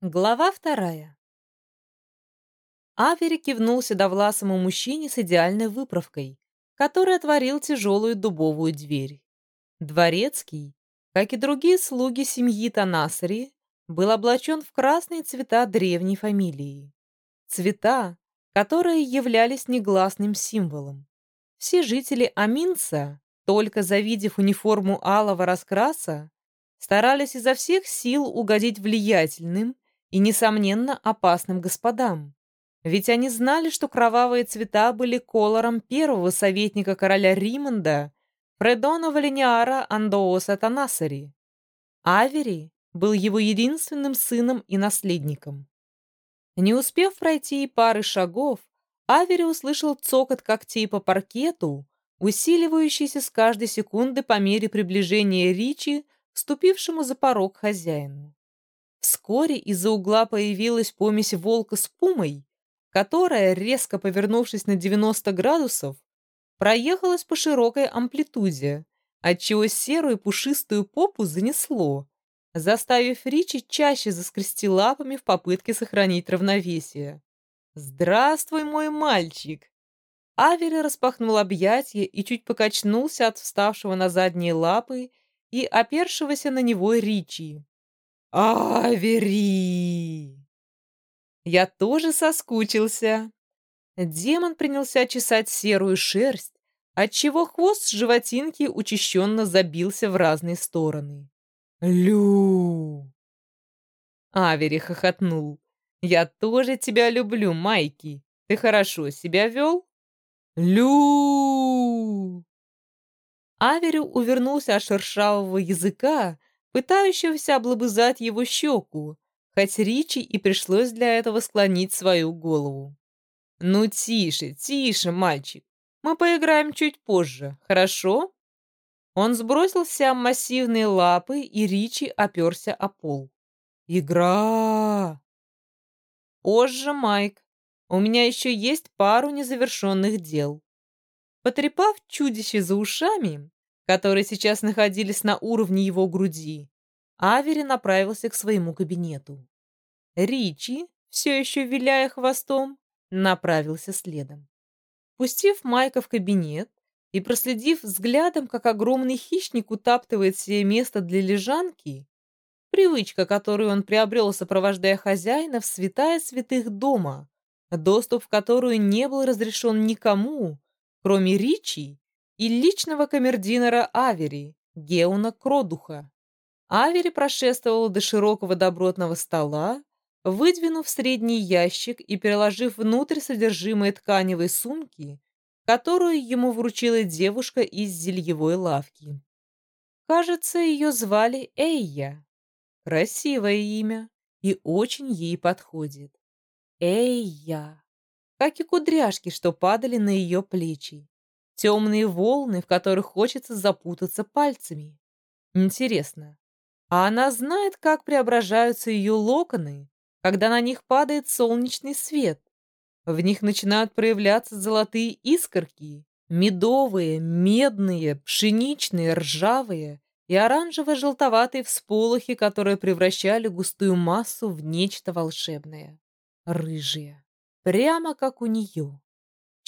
Глава вторая. Авери кивнул седовласому мужчине с идеальной выправкой, который отворил тяжелую дубовую дверь. Дворецкий, как и другие слуги семьи Танасари, был облачен в красные цвета древней фамилии. Цвета, которые являлись негласным символом. Все жители Аминца, только завидев униформу алого раскраса, старались изо всех сил угодить влиятельным и, несомненно, опасным господам. Ведь они знали, что кровавые цвета были колором первого советника короля Римонда, Фредона Валениара Андооса Танасари. Авери был его единственным сыном и наследником. Не успев пройти и пары шагов, Авери услышал цокот когтей по паркету, усиливающийся с каждой секунды по мере приближения Ричи, вступившему за порог хозяину. Вскоре из-за угла появилась помесь волка с пумой, которая, резко повернувшись на 90 градусов, проехалась по широкой амплитуде, отчего серую пушистую попу занесло, заставив Ричи чаще заскрести лапами в попытке сохранить равновесие. «Здравствуй, мой мальчик!» Авери распахнул объятия и чуть покачнулся от вставшего на задние лапы и опершегося на него Ричи. «Авери!» Я тоже соскучился. Демон принялся чесать серую шерсть, отчего хвост животинки учащенно забился в разные стороны. «Лю!» Авери хохотнул. «Я тоже тебя люблю, Майки. Ты хорошо себя вел?» «Лю!» Аверю увернулся от шершавого языка, пытающегося облобызать его щеку, хоть Ричи и пришлось для этого склонить свою голову. «Ну тише, тише, мальчик. Мы поиграем чуть позже, хорошо?» Он сбросил вся массивные лапы, и Ричи оперся о пол. «Игра!» «Позже, Майк. У меня еще есть пару незавершенных дел». Потрепав чудище за ушами, которые сейчас находились на уровне его груди, Авери направился к своему кабинету. Ричи, все еще виляя хвостом, направился следом. Пустив Майка в кабинет и проследив взглядом, как огромный хищник утаптывает себе место для лежанки, привычка, которую он приобрел, сопровождая хозяина в святая святых дома, доступ в которую не был разрешен никому, кроме Ричи и личного камердинера Авери, Геуна Кродуха. Авери прошествовала до широкого добротного стола, выдвинув средний ящик и переложив внутрь содержимое тканевой сумки, которую ему вручила девушка из зельевой лавки. Кажется, ее звали Эйя. Красивое имя и очень ей подходит. Эйя. Как и кудряшки, что падали на ее плечи темные волны, в которых хочется запутаться пальцами. Интересно, а она знает, как преображаются ее локоны, когда на них падает солнечный свет? В них начинают проявляться золотые искорки, медовые, медные, пшеничные, ржавые и оранжево-желтоватые всполохи, которые превращали густую массу в нечто волшебное. Рыжие. Прямо как у нее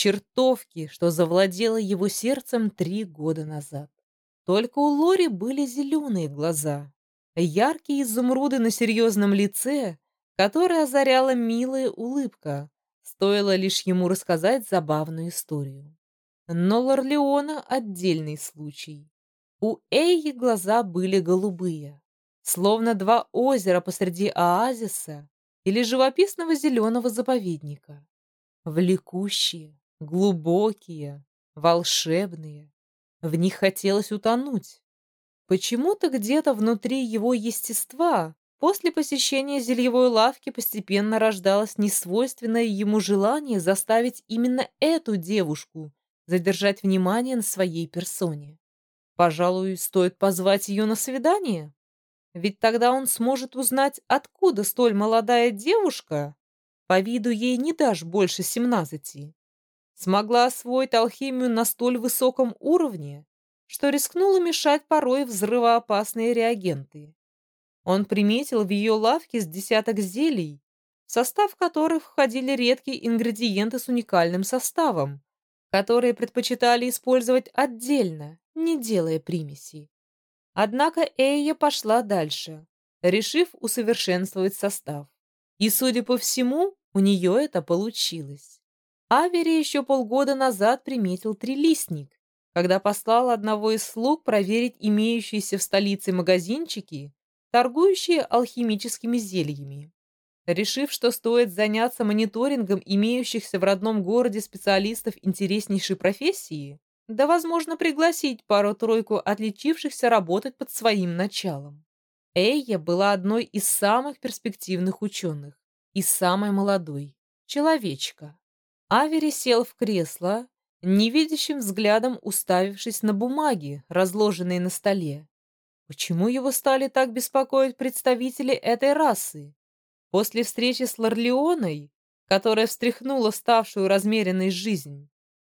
чертовки, что завладела его сердцем три года назад. Только у Лори были зеленые глаза, яркие изумруды на серьезном лице, которое озаряла милая улыбка, стоило лишь ему рассказать забавную историю. Но Лорлеона — отдельный случай. У Эйи глаза были голубые, словно два озера посреди оазиса или живописного зеленого заповедника. Влекущие, глубокие, волшебные. В них хотелось утонуть. Почему-то где-то внутри его естества после посещения зельевой лавки постепенно рождалось несвойственное ему желание заставить именно эту девушку задержать внимание на своей персоне. Пожалуй, стоит позвать ее на свидание. Ведь тогда он сможет узнать, откуда столь молодая девушка, по виду ей не дашь больше семнадцати, смогла освоить алхимию на столь высоком уровне, что рискнула мешать порой взрывоопасные реагенты. Он приметил в ее лавке с десяток зелий, в состав которых входили редкие ингредиенты с уникальным составом, которые предпочитали использовать отдельно, не делая примесей. Однако Эйя пошла дальше, решив усовершенствовать состав. И, судя по всему, у нее это получилось. Авери еще полгода назад приметил трилистник, когда послал одного из слуг проверить имеющиеся в столице магазинчики, торгующие алхимическими зельями. Решив, что стоит заняться мониторингом имеющихся в родном городе специалистов интереснейшей профессии, да, возможно, пригласить пару-тройку отличившихся работать под своим началом. Эйя была одной из самых перспективных ученых и самой молодой. Человечка. Авери сел в кресло, невидящим взглядом уставившись на бумаги, разложенные на столе. Почему его стали так беспокоить представители этой расы? После встречи с Лорлеоной, которая встряхнула ставшую размеренной жизнь,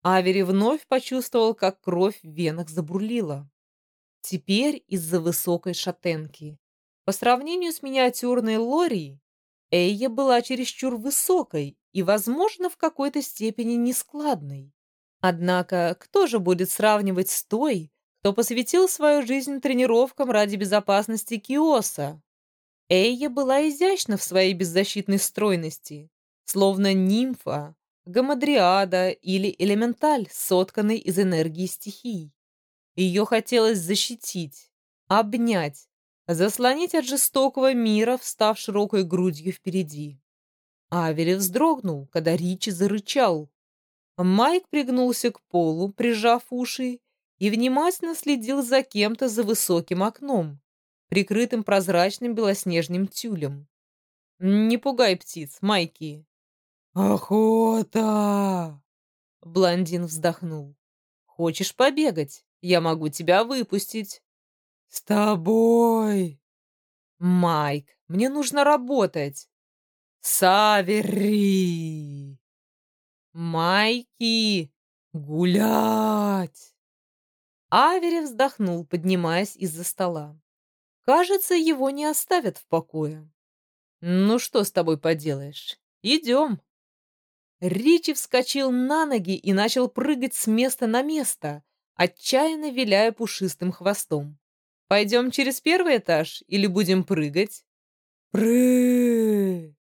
Авери вновь почувствовал, как кровь в венах забурлила. Теперь из-за высокой шатенки. По сравнению с миниатюрной Лори, Эйя была чересчур высокой и, возможно, в какой-то степени нескладной. Однако, кто же будет сравнивать с той, кто посвятил свою жизнь тренировкам ради безопасности Киоса? Эйя была изящна в своей беззащитной стройности, словно нимфа, гамадриада или элементаль, сотканный из энергии стихий. Ее хотелось защитить, обнять, заслонить от жестокого мира, встав широкой грудью впереди. Авери вздрогнул, когда Ричи зарычал. Майк пригнулся к полу, прижав уши, и внимательно следил за кем-то за высоким окном, прикрытым прозрачным белоснежным тюлем. «Не пугай птиц, Майки!» «Охота!» Блондин вздохнул. «Хочешь побегать? Я могу тебя выпустить». «С тобой!» «Майк, мне нужно работать!» «Савери!» «Майки! Гулять!» Авери вздохнул, поднимаясь из-за стола. Кажется, его не оставят в покое. Ну что с тобой поделаешь? Идем. Ричи вскочил на ноги и начал прыгать с места на место, отчаянно виляя пушистым хвостом. Пойдем через первый этаж или будем прыгать? Пры!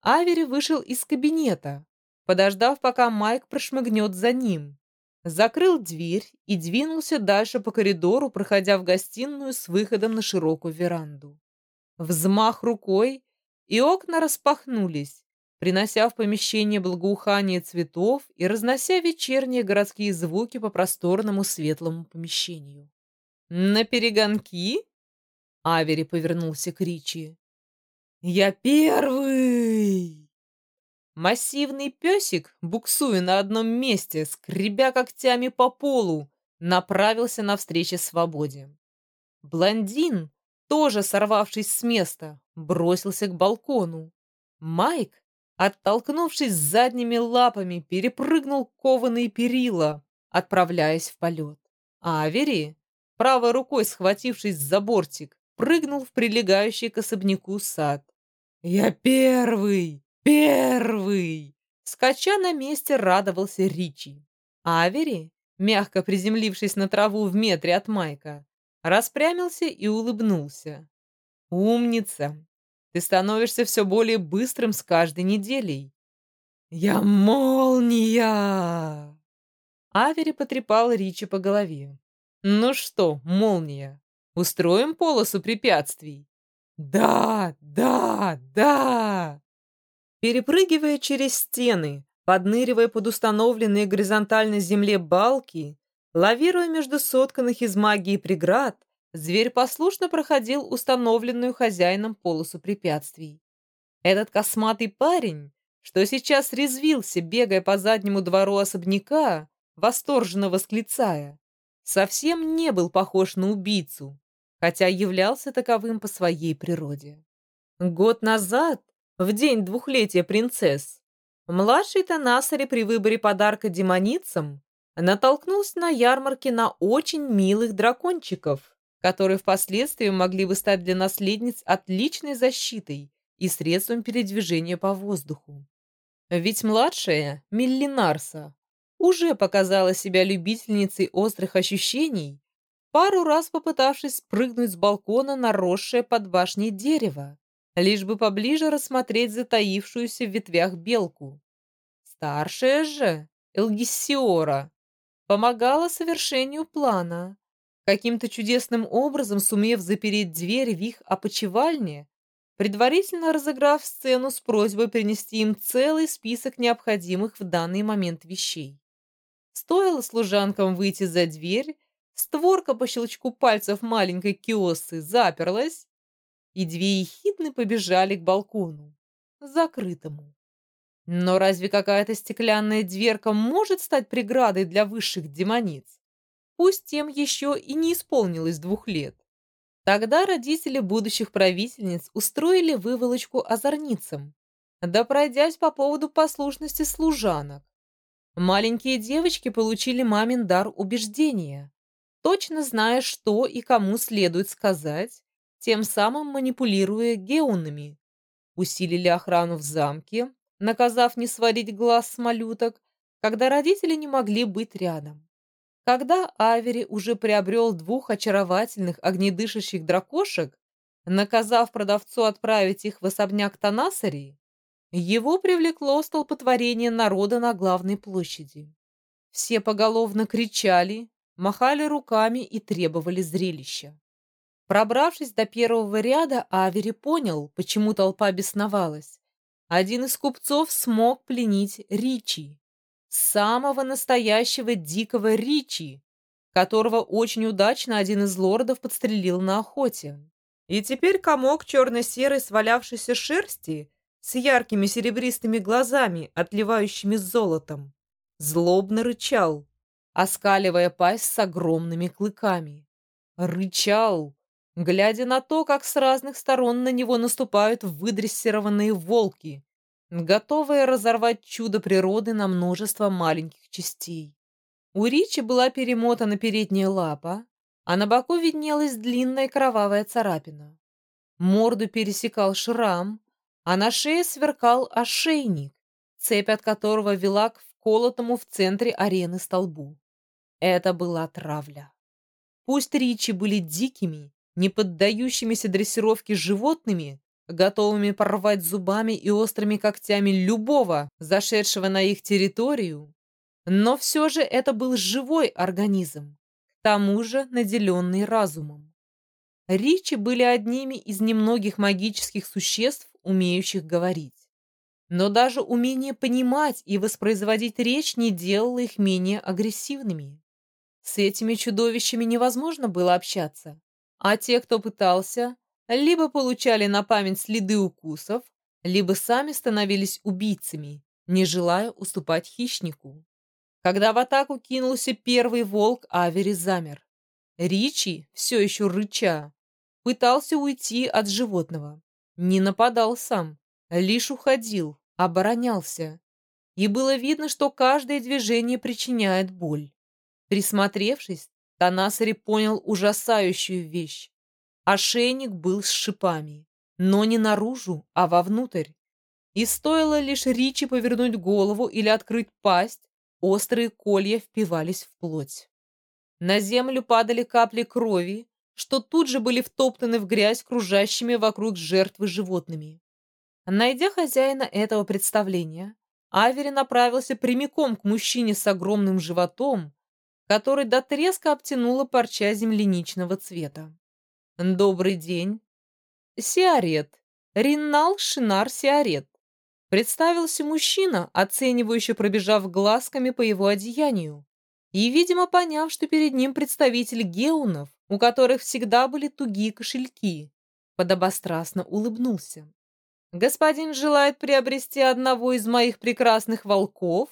Авери вышел из кабинета, подождав, пока Майк прошмыгнет за ним закрыл дверь и двинулся дальше по коридору, проходя в гостиную с выходом на широкую веранду. Взмах рукой, и окна распахнулись, принося в помещение благоухание цветов и разнося вечерние городские звуки по просторному светлому помещению. «На перегонки?» Авери повернулся к Ричи. «Я первый!» Массивный песик, буксуя на одном месте, скребя когтями по полу, направился навстречу свободе. Блондин, тоже сорвавшись с места, бросился к балкону. Майк, оттолкнувшись задними лапами, перепрыгнул кованые перила, отправляясь в полет. Авери, правой рукой схватившись за бортик, прыгнул в прилегающий к особняку сад. «Я первый!» «Первый!» Скача на месте радовался Ричи. Авери, мягко приземлившись на траву в метре от Майка, распрямился и улыбнулся. «Умница! Ты становишься все более быстрым с каждой неделей!» «Я молния!» Авери потрепал Ричи по голове. «Ну что, молния, устроим полосу препятствий?» «Да, да, да!» Перепрыгивая через стены, подныривая под установленные горизонтально земле балки, лавируя между сотканных из магии преград, зверь послушно проходил установленную хозяином полосу препятствий. Этот косматый парень, что сейчас резвился, бегая по заднему двору особняка, восторженно восклицая, совсем не был похож на убийцу, хотя являлся таковым по своей природе. Год назад в день двухлетия принцесс, младший Танасари при выборе подарка демоницам натолкнулся на ярмарке на очень милых дракончиков, которые впоследствии могли бы стать для наследниц отличной защитой и средством передвижения по воздуху. Ведь младшая, Миллинарса, уже показала себя любительницей острых ощущений, пару раз попытавшись спрыгнуть с балкона на росшее под башней дерево, лишь бы поближе рассмотреть затаившуюся в ветвях белку. Старшая же, Элгиссиора, помогала совершению плана, каким-то чудесным образом сумев запереть дверь в их опочивальне, предварительно разыграв сцену с просьбой принести им целый список необходимых в данный момент вещей. Стоило служанкам выйти за дверь, створка по щелчку пальцев маленькой киосы заперлась, и две ехидны побежали к балкону, закрытому. Но разве какая-то стеклянная дверка может стать преградой для высших демониц? Пусть тем еще и не исполнилось двух лет. Тогда родители будущих правительниц устроили выволочку озорницам, да пройдясь по поводу послушности служанок. Маленькие девочки получили мамин дар убеждения, точно зная, что и кому следует сказать, тем самым манипулируя геунами. Усилили охрану в замке, наказав не сварить глаз с малюток, когда родители не могли быть рядом. Когда Авери уже приобрел двух очаровательных огнедышащих дракошек, наказав продавцу отправить их в особняк Танасари, его привлекло столпотворение народа на главной площади. Все поголовно кричали, махали руками и требовали зрелища. Пробравшись до первого ряда, Авери понял, почему толпа бесновалась. Один из купцов смог пленить Ричи, самого настоящего дикого Ричи, которого очень удачно один из лордов подстрелил на охоте. И теперь комок черно-серой свалявшейся шерсти с яркими серебристыми глазами, отливающими золотом, злобно рычал, оскаливая пасть с огромными клыками. Рычал, глядя на то, как с разных сторон на него наступают выдрессированные волки, готовые разорвать чудо природы на множество маленьких частей. У Ричи была перемотана передняя лапа, а на боку виднелась длинная кровавая царапина. Морду пересекал шрам, а на шее сверкал ошейник, цепь от которого вела к вколотому в центре арены столбу. Это была травля. Пусть Ричи были дикими, не поддающимися дрессировке животными, готовыми порвать зубами и острыми когтями любого, зашедшего на их территорию. Но все же это был живой организм, к тому же наделенный разумом. Ричи были одними из немногих магических существ, умеющих говорить. Но даже умение понимать и воспроизводить речь не делало их менее агрессивными. С этими чудовищами невозможно было общаться. А те, кто пытался, либо получали на память следы укусов, либо сами становились убийцами, не желая уступать хищнику. Когда в атаку кинулся первый волк, Авери замер. Ричи, все еще рыча, пытался уйти от животного. Не нападал сам, лишь уходил, оборонялся. И было видно, что каждое движение причиняет боль. Присмотревшись, Танасари понял ужасающую вещь. Ошейник был с шипами, но не наружу, а вовнутрь. И стоило лишь Ричи повернуть голову или открыть пасть, острые колья впивались в плоть. На землю падали капли крови, что тут же были втоптаны в грязь кружащими вокруг жертвы животными. Найдя хозяина этого представления, Авери направился прямиком к мужчине с огромным животом, который до треска обтянула парча земляничного цвета. «Добрый день!» «Сиарет! Риннал Шинар Сиарет!» Представился мужчина, оценивающе пробежав глазками по его одеянию, и, видимо, поняв, что перед ним представитель геунов, у которых всегда были тугие кошельки, подобострастно улыбнулся. «Господин желает приобрести одного из моих прекрасных волков?»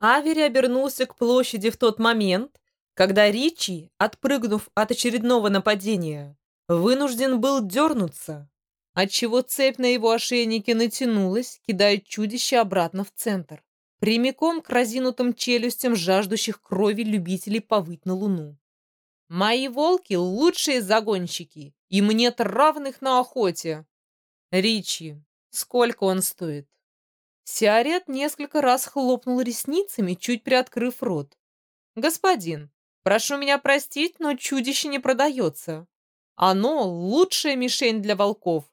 Авери обернулся к площади в тот момент, когда Ричи, отпрыгнув от очередного нападения, вынужден был дернуться, отчего цепь на его ошейнике натянулась, кидая чудище обратно в центр, прямиком к разинутым челюстям жаждущих крови любителей повыть на луну. Мои волки — лучшие загонщики, и мне равных на охоте. Ричи, сколько он стоит? Сиарет несколько раз хлопнул ресницами, чуть приоткрыв рот. «Господин, прошу меня простить, но чудище не продается. Оно — лучшая мишень для волков.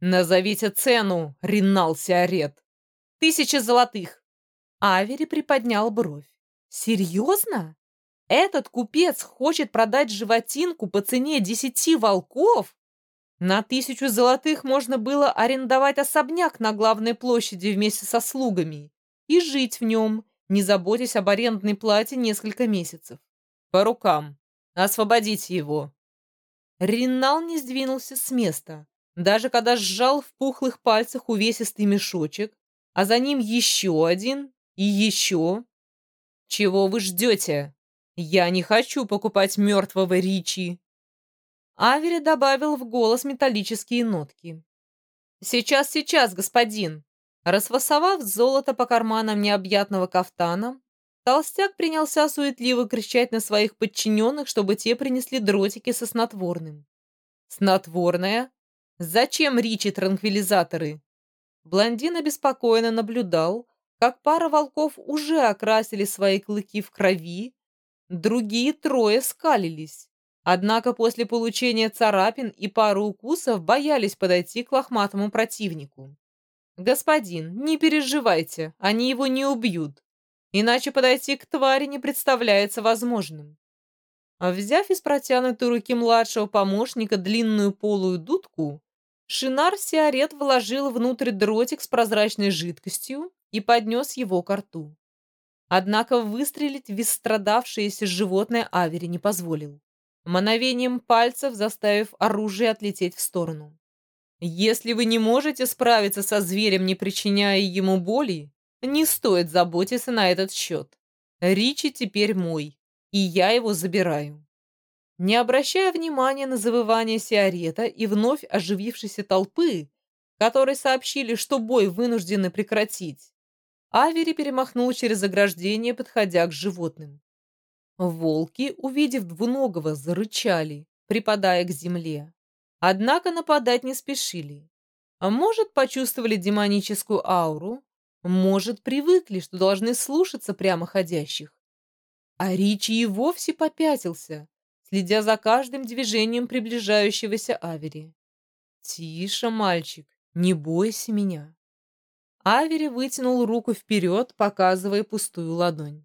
Назовите цену, Ринал Сиарет. Тысяча золотых». Авери приподнял бровь. «Серьезно? Этот купец хочет продать животинку по цене десяти волков? На тысячу золотых можно было арендовать особняк на главной площади вместе со слугами и жить в нем, не заботясь об арендной плате несколько месяцев. По рукам. Освободите его. Ринал не сдвинулся с места, даже когда сжал в пухлых пальцах увесистый мешочек, а за ним еще один и еще. Чего вы ждете? Я не хочу покупать мертвого Ричи. Авери добавил в голос металлические нотки. «Сейчас, сейчас, господин!» Расфасовав золото по карманам необъятного кафтана, толстяк принялся суетливо кричать на своих подчиненных, чтобы те принесли дротики со снотворным. «Снотворное? Зачем Ричи транквилизаторы?» Блондин обеспокоенно наблюдал, как пара волков уже окрасили свои клыки в крови, другие трое скалились. Однако после получения царапин и пары укусов боялись подойти к лохматому противнику. «Господин, не переживайте, они его не убьют, иначе подойти к твари не представляется возможным». А взяв из протянутой руки младшего помощника длинную полую дудку, Шинар Сиарет вложил внутрь дротик с прозрачной жидкостью и поднес его к рту. Однако выстрелить в истрадавшееся животное Авери не позволил мановением пальцев заставив оружие отлететь в сторону. Если вы не можете справиться со зверем, не причиняя ему боли, не стоит заботиться на этот счет. Ричи теперь мой, и я его забираю. Не обращая внимания на завывание Сиарета и вновь оживившейся толпы, которые сообщили, что бой вынуждены прекратить, Авери перемахнул через ограждение, подходя к животным. Волки, увидев двуногого, зарычали, припадая к земле. Однако нападать не спешили. А может, почувствовали демоническую ауру, может, привыкли, что должны слушаться прямоходящих. А Ричи и вовсе попятился, следя за каждым движением приближающегося Авери. «Тише, мальчик, не бойся меня». Авери вытянул руку вперед, показывая пустую ладонь.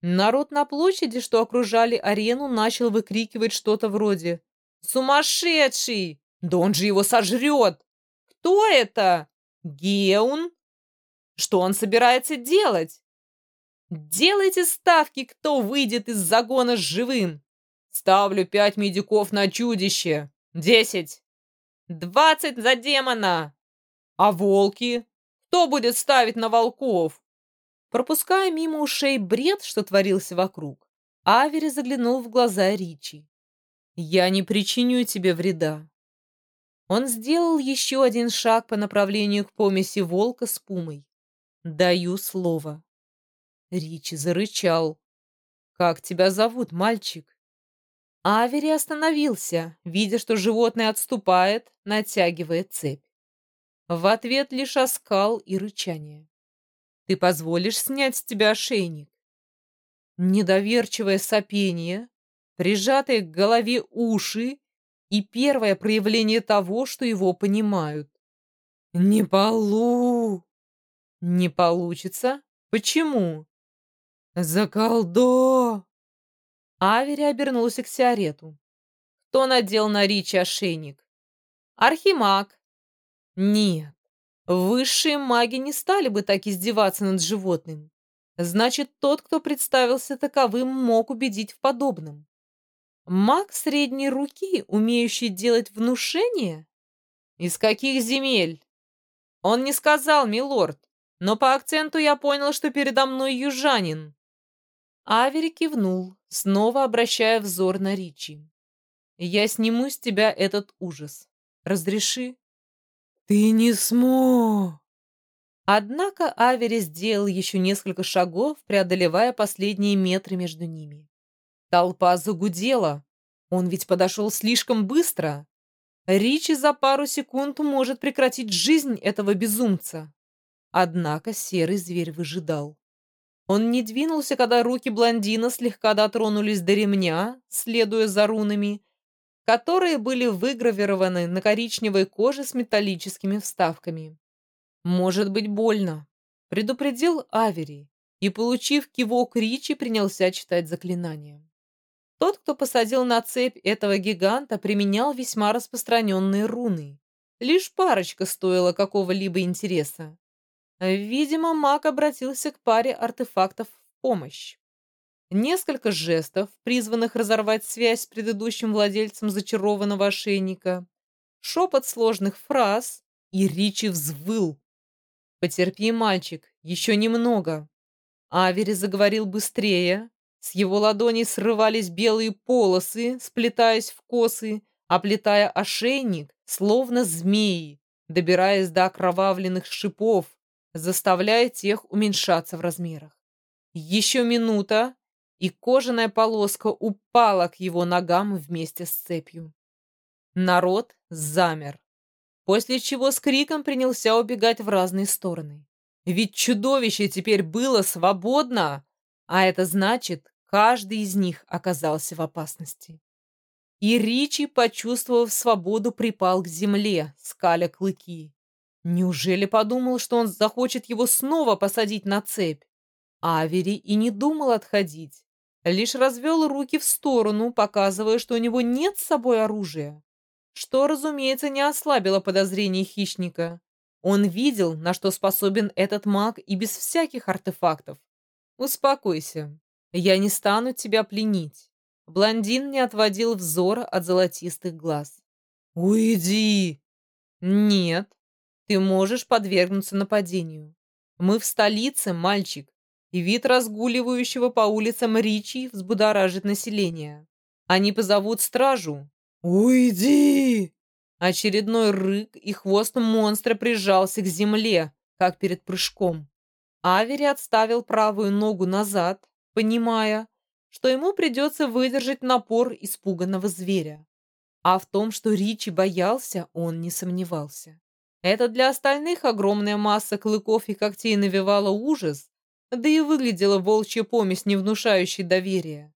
Народ на площади, что окружали арену, начал выкрикивать что-то вроде «Сумасшедший! Да он же его сожрет! Кто это? Геун? Что он собирается делать? Делайте ставки, кто выйдет из загона живым! Ставлю пять медиков на чудище! Десять! Двадцать за демона! А волки? Кто будет ставить на волков? Пропуская мимо ушей бред, что творился вокруг, Авери заглянул в глаза Ричи. «Я не причиню тебе вреда». Он сделал еще один шаг по направлению к помеси волка с пумой. «Даю слово». Ричи зарычал. «Как тебя зовут, мальчик?» Авери остановился, видя, что животное отступает, натягивая цепь. В ответ лишь оскал и рычание. Ты позволишь снять с тебя ошейник?» Недоверчивое сопение, прижатые к голове уши и первое проявление того, что его понимают. «Не полу!» «Не получится? Почему?» «Заколдо!» Авери обернулся к Сиарету. «Кто надел на Ричи ошейник?» «Архимаг». «Нет, Высшие маги не стали бы так издеваться над животным. Значит, тот, кто представился таковым, мог убедить в подобном. Маг средней руки, умеющий делать внушение? Из каких земель? Он не сказал, милорд, но по акценту я понял, что передо мной южанин. Авери кивнул, снова обращая взор на Ричи. «Я сниму с тебя этот ужас. Разреши?» «Ты не смог!» Однако Авери сделал еще несколько шагов, преодолевая последние метры между ними. Толпа загудела, Он ведь подошел слишком быстро. Ричи за пару секунд может прекратить жизнь этого безумца. Однако серый зверь выжидал. Он не двинулся, когда руки блондина слегка дотронулись до ремня, следуя за рунами, которые были выгравированы на коричневой коже с металлическими вставками. «Может быть больно», — предупредил Авери, и, получив кивок Ричи, принялся читать заклинание. Тот, кто посадил на цепь этого гиганта, применял весьма распространенные руны. Лишь парочка стоила какого-либо интереса. Видимо, маг обратился к паре артефактов в помощь. Несколько жестов, призванных разорвать связь с предыдущим владельцем зачарованного ошейника, шепот сложных фраз, и Ричи взвыл. «Потерпи, мальчик, еще немного». Авери заговорил быстрее, с его ладоней срывались белые полосы, сплетаясь в косы, оплетая ошейник, словно змеи, добираясь до окровавленных шипов, заставляя тех уменьшаться в размерах. Еще минута, и кожаная полоска упала к его ногам вместе с цепью. Народ замер, после чего с криком принялся убегать в разные стороны. Ведь чудовище теперь было свободно, а это значит, Каждый из них оказался в опасности. И Ричи, почувствовав свободу, припал к земле, скаля клыки. Неужели подумал, что он захочет его снова посадить на цепь? Авери и не думал отходить, лишь развел руки в сторону, показывая, что у него нет с собой оружия. Что, разумеется, не ослабило подозрений хищника. Он видел, на что способен этот маг и без всяких артефактов. Успокойся. Я не стану тебя пленить. Блондин не отводил взора от золотистых глаз. Уйди! Нет, ты можешь подвергнуться нападению. Мы в столице, мальчик, и вид разгуливающего по улицам Ричи взбудоражит население. Они позовут стражу. Уйди! Очередной рык, и хвост монстра прижался к земле, как перед прыжком. Авери отставил правую ногу назад, понимая, что ему придется выдержать напор испуганного зверя. А в том, что Ричи боялся, он не сомневался. Это для остальных огромная масса клыков и когтей навевала ужас, да и выглядела волчья помесь, не внушающей доверия.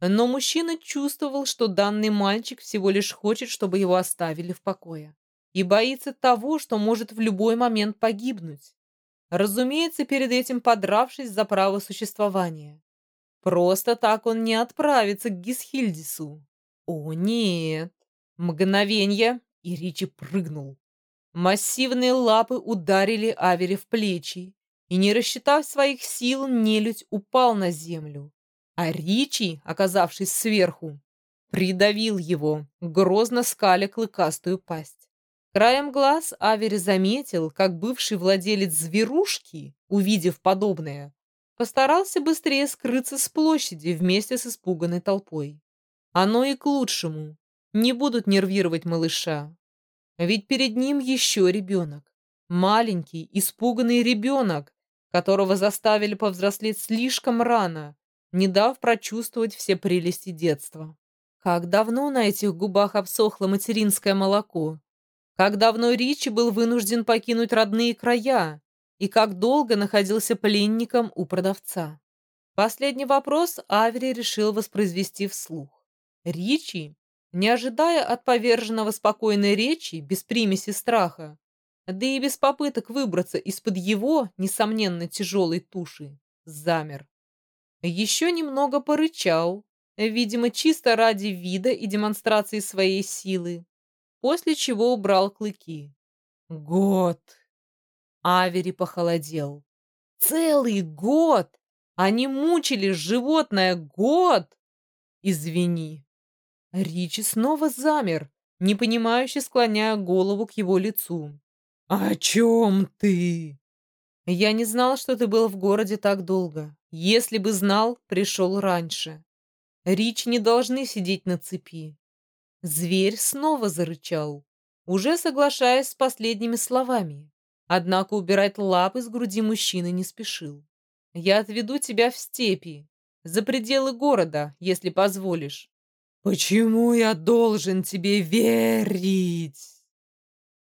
Но мужчина чувствовал, что данный мальчик всего лишь хочет, чтобы его оставили в покое. И боится того, что может в любой момент погибнуть. Разумеется, перед этим подравшись за право существования. Просто так он не отправится к Гисхильдису. О, нет. Мгновенье, и Ричи прыгнул. Массивные лапы ударили Авери в плечи, и, не рассчитав своих сил, нелюдь упал на землю. А Ричи, оказавшись сверху, придавил его, грозно скаля клыкастую пасть. Краем глаз Авери заметил, как бывший владелец зверушки, увидев подобное, Постарался быстрее скрыться с площади вместе с испуганной толпой. Оно и к лучшему. Не будут нервировать малыша. Ведь перед ним еще ребенок. Маленький, испуганный ребенок, которого заставили повзрослеть слишком рано, не дав прочувствовать все прелести детства. Как давно на этих губах обсохло материнское молоко? Как давно Ричи был вынужден покинуть родные края, и как долго находился пленником у продавца. Последний вопрос Авери решил воспроизвести вслух. Ричи, не ожидая от поверженного спокойной речи, без примеси страха, да и без попыток выбраться из-под его, несомненно, тяжелой туши, замер. Еще немного порычал, видимо, чисто ради вида и демонстрации своей силы, после чего убрал клыки. «Год!» Авери похолодел. Целый год! Они мучили животное год! Извини. Ричи снова замер, непонимающе склоняя голову к его лицу. «О чем ты?» «Я не знал, что ты был в городе так долго. Если бы знал, пришел раньше. Рич не должны сидеть на цепи». Зверь снова зарычал, уже соглашаясь с последними словами. Однако убирать лапы с груди мужчины не спешил. «Я отведу тебя в степи, за пределы города, если позволишь. Почему я должен тебе верить?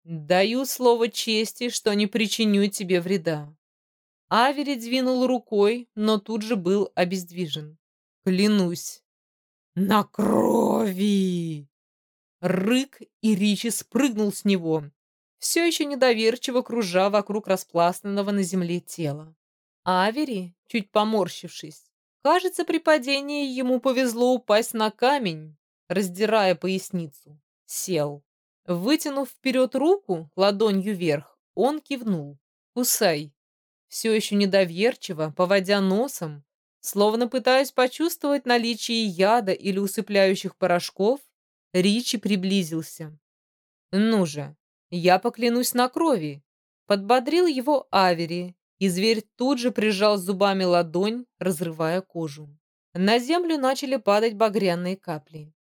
Даю слово чести, что не причиню тебе вреда. Авери двинул рукой, но тут же был обездвижен. Клянусь. На крови! Рык, и Ричи спрыгнул с него, все еще недоверчиво кружа вокруг распластанного на земле тела. Авери, чуть поморщившись, Кажется, при падении ему повезло упасть на камень, раздирая поясницу. Сел. Вытянув вперед руку, ладонью вверх, он кивнул. «Кусай». Все еще недоверчиво, поводя носом, словно пытаясь почувствовать наличие яда или усыпляющих порошков, Ричи приблизился. «Ну же, я поклянусь на крови», подбодрил его Авери, и зверь тут же прижал зубами ладонь, разрывая кожу. На землю начали падать багряные капли.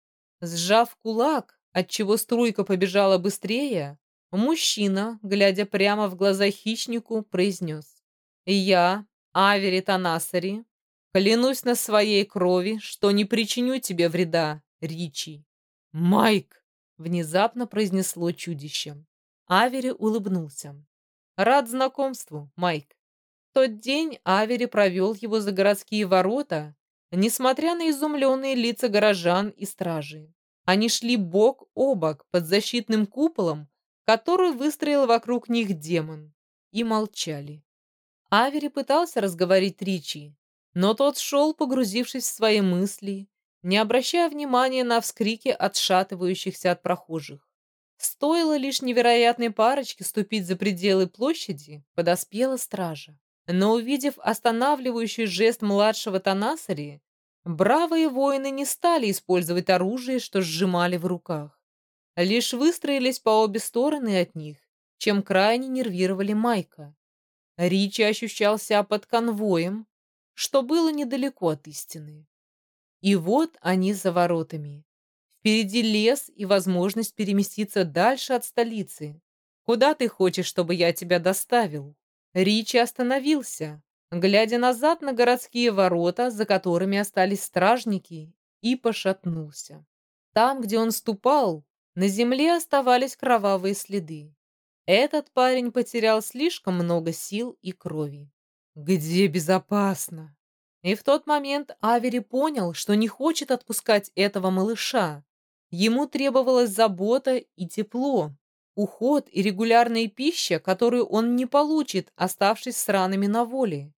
Сжав кулак, отчего струйка побежала быстрее, мужчина, глядя прямо в глаза хищнику, произнес. «Я, Авери Танасари, клянусь на своей крови, что не причиню тебе вреда, Ричи». «Майк!» — внезапно произнесло чудище. Авери улыбнулся. «Рад знакомству, Майк тот день Авери провел его за городские ворота, несмотря на изумленные лица горожан и стражи. Они шли бок о бок под защитным куполом, который выстроил вокруг них демон, и молчали. Авери пытался разговорить Ричи, но тот шел, погрузившись в свои мысли, не обращая внимания на вскрики отшатывающихся от прохожих. Стоило лишь невероятной парочке ступить за пределы площади, подоспела стража. Но увидев останавливающий жест младшего Танасари, бравые воины не стали использовать оружие, что сжимали в руках. Лишь выстроились по обе стороны от них, чем крайне нервировали Майка. Ричи ощущался под конвоем, что было недалеко от истины. И вот они за воротами. Впереди лес и возможность переместиться дальше от столицы. Куда ты хочешь, чтобы я тебя доставил? Ричи остановился, глядя назад на городские ворота, за которыми остались стражники, и пошатнулся. Там, где он ступал, на земле оставались кровавые следы. Этот парень потерял слишком много сил и крови. Где безопасно? И в тот момент Авери понял, что не хочет отпускать этого малыша. Ему требовалась забота и тепло, уход и регулярная пища, которую он не получит, оставшись с ранами на воле.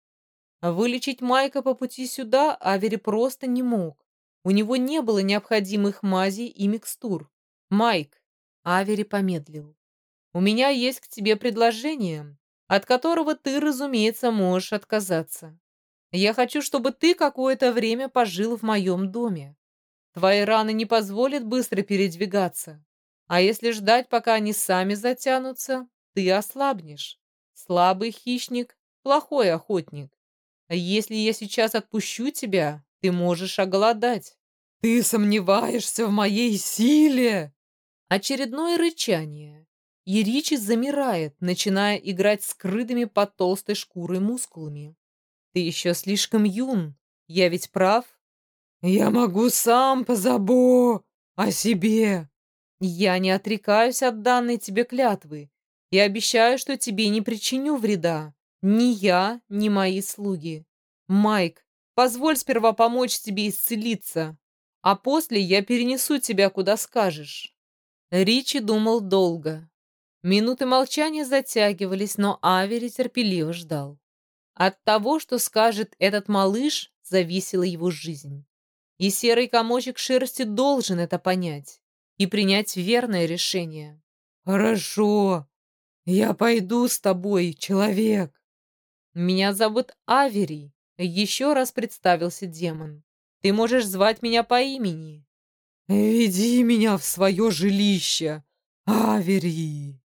Вылечить Майка по пути сюда Авери просто не мог. У него не было необходимых мазей и микстур. «Майк», — Авери помедлил, — «у меня есть к тебе предложение, от которого ты, разумеется, можешь отказаться. Я хочу, чтобы ты какое-то время пожил в моем доме. Твои раны не позволят быстро передвигаться. А если ждать, пока они сами затянутся, ты ослабнешь. Слабый хищник – плохой охотник. А если я сейчас отпущу тебя, ты можешь оголодать. Ты сомневаешься в моей силе? Очередное рычание. И Ричи замирает, начиная играть скрытыми под толстой шкурой мускулами. Ты еще слишком юн. Я ведь прав? Я могу сам позабо о себе. Я не отрекаюсь от данной тебе клятвы и обещаю, что тебе не причиню вреда. Ни я, ни мои слуги. Майк, позволь сперва помочь тебе исцелиться, а после я перенесу тебя куда скажешь. Ричи думал долго. Минуты молчания затягивались, но Авери терпеливо ждал. От того, что скажет этот малыш, зависела его жизнь. И серый комочек шерсти должен это понять и принять верное решение. «Хорошо, я пойду с тобой, человек». «Меня зовут Авери», — еще раз представился демон. «Ты можешь звать меня по имени». «Веди меня в свое жилище, Авери».